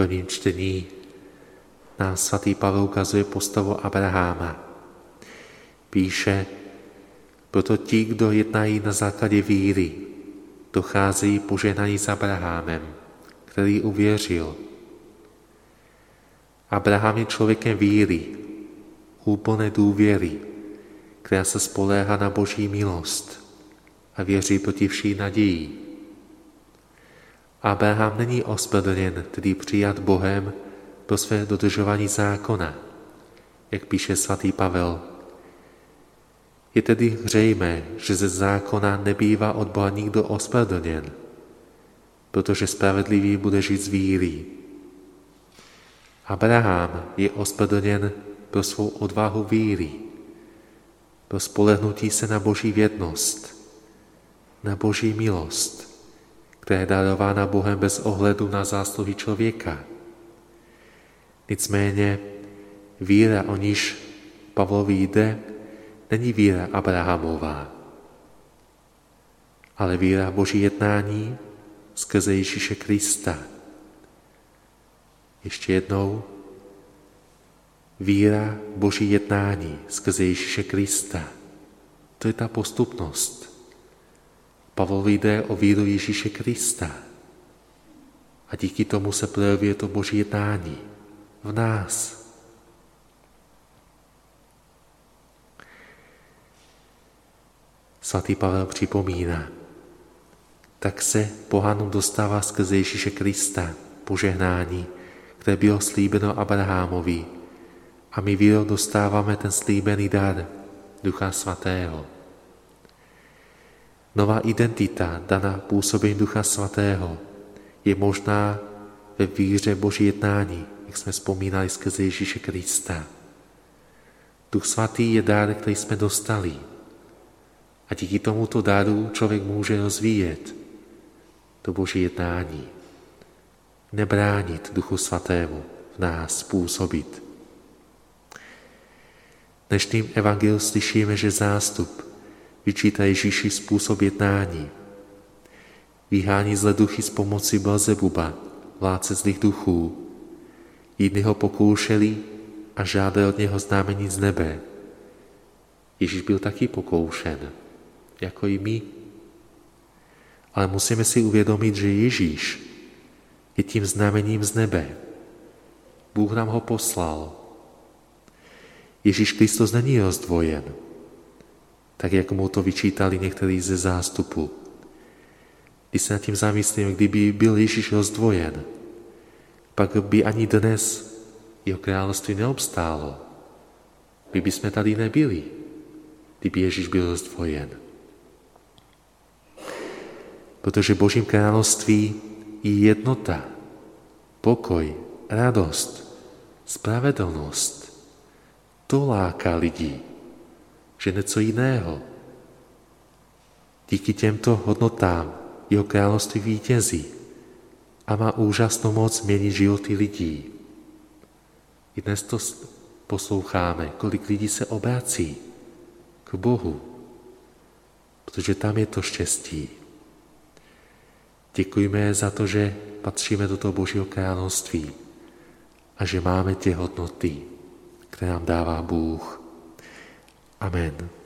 prvním čtení nám svatý Pavel ukazuje postavu Abraháma. Píše, proto ti, kdo jednají na základě víry, docházejí poženaní s Abrahamem, který uvěřil. Abraham je člověkem víry, úplné důvěry, která se spoléhá na Boží milost a věří proti vší naději. Abraham není ospravedlněn, tedy přijat Bohem pro své dodržování zákona, jak píše svatý Pavel. Je tedy zřejmé, že ze zákona nebývá od Boha nikdo ospravedlněn, protože spravedlivý bude žít z víry. Abraham je ospravedlněn pro svou odvahu víry, pro spolehnutí se na Boží vědnost, na Boží milost, která je darována Bohem bez ohledu na zásluhy člověka. Nicméně víra, o níž Pavlovi jde, není víra Abrahamová, ale víra Boží jednání skrze Ježíše Krista. Ještě jednou, víra Boží jednání skrze Ježíše Krista. To je ta postupnost. Pavlovi jde o víru Ježíše Krista. A díky tomu se projevuje to Boží jednání v nás. Svatý Pavel připomíná, tak se pohanům dostává skrze Ježíše Krista požehnání, které bylo slíbeno Abrahamovi a my vírou dostáváme ten slíbený dar Ducha Svatého. Nová identita daná působením Ducha Svatého je možná ve víře Boží jednání, jak jsme vzpomínali skrze Ježíše Krista. Duch Svatý je dar, který jsme dostali. A díky tomuto daru člověk může rozvíjet to Boží jednání. Nebránit Duchu Svatému v nás působit. Dnešním evangeliu slyšíme, že zástup vyčítá Ježíši způsob jednání. Vyhání zle duchy s pomocí Belzebuba, vládce zlých duchů. Jedni ho pokoušeli a žádali od něho známení z nebe. Ježíš byl taky pokoušen, jako i my. Ale musíme si uvědomit, že Ježíš je tím znamením z nebe. Bůh nám ho poslal. Ježíš Kristus není rozdvojen, tak jak mu to vyčítali někteří ze zástupu. Když se nad tím zamyslím, kdyby byl Ježíš rozdvojen, pak by ani dnes jeho království neobstálo. My bychom tady nebyli, kdyby Ježíš byl rozdvojen. Protože Božím království je jednota, pokoj, radost, spravedlnost. To láká lidí, že něco jiného. Díky těmto hodnotám jeho království vítězí a má úžasnou moc změnit životy lidí. I dnes to posloucháme, kolik lidí se obrací k Bohu, protože tam je to štěstí. Děkujeme za to, že patříme do toho Božího království a že máme ty hodnoty, které nám dává Bůh. Amém.